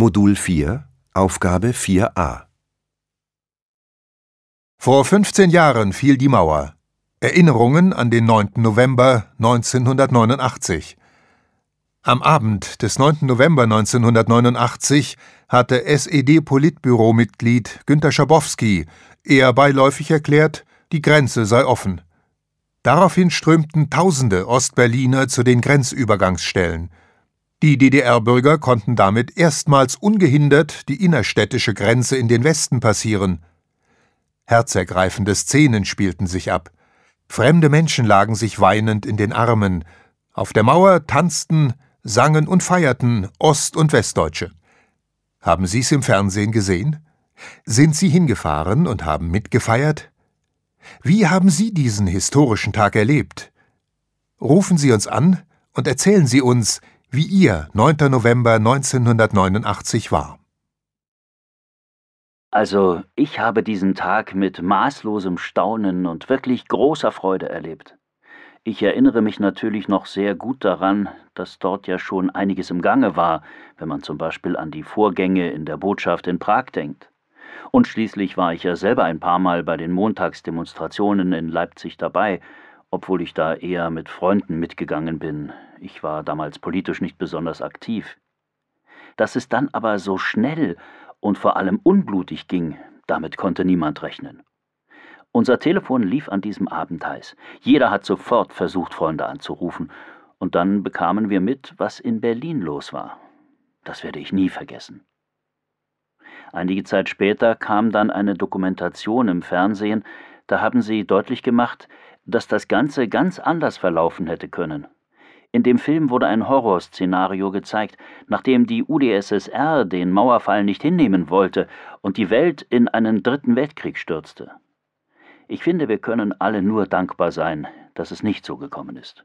Modul 4, Aufgabe 4a. Vor 15 Jahren fiel die Mauer. Erinnerungen an den 9. November 1989. Am Abend des 9. November 1989 hatte SED-Politbüromitglied Günter Schabowski eher beiläufig erklärt, die Grenze sei offen. Daraufhin strömten Tausende Ostberliner zu den Grenzübergangsstellen. Die DDR-Bürger konnten damit erstmals ungehindert die innerstädtische Grenze in den Westen passieren. Herzergreifende Szenen spielten sich ab. Fremde Menschen lagen sich weinend in den Armen. Auf der Mauer tanzten, sangen und feierten Ost- und Westdeutsche. Haben Sie es im Fernsehen gesehen? Sind Sie hingefahren und haben mitgefeiert? Wie haben Sie diesen historischen Tag erlebt? Rufen Sie uns an und erzählen Sie uns, wie Ihr 9. November 1989 war. Also, ich habe diesen Tag mit maßlosem Staunen und wirklich großer Freude erlebt. Ich erinnere mich natürlich noch sehr gut daran, dass dort ja schon einiges im Gange war, wenn man zum Beispiel an die Vorgänge in der Botschaft in Prag denkt. Und schließlich war ich ja selber ein paar Mal bei den Montagsdemonstrationen in Leipzig dabei, obwohl ich da eher mit Freunden mitgegangen bin. Ich war damals politisch nicht besonders aktiv. Dass es dann aber so schnell und vor allem unblutig ging, damit konnte niemand rechnen. Unser Telefon lief an diesem Abend heiß. Jeder hat sofort versucht, Freunde anzurufen. Und dann bekamen wir mit, was in Berlin los war. Das werde ich nie vergessen. Einige Zeit später kam dann eine Dokumentation im Fernsehen, da haben sie deutlich gemacht, dass das Ganze ganz anders verlaufen hätte können. In dem Film wurde ein Horrorszenario gezeigt, nachdem die UdSSR den Mauerfall nicht hinnehmen wollte und die Welt in einen dritten Weltkrieg stürzte. Ich finde, wir können alle nur dankbar sein, dass es nicht so gekommen ist.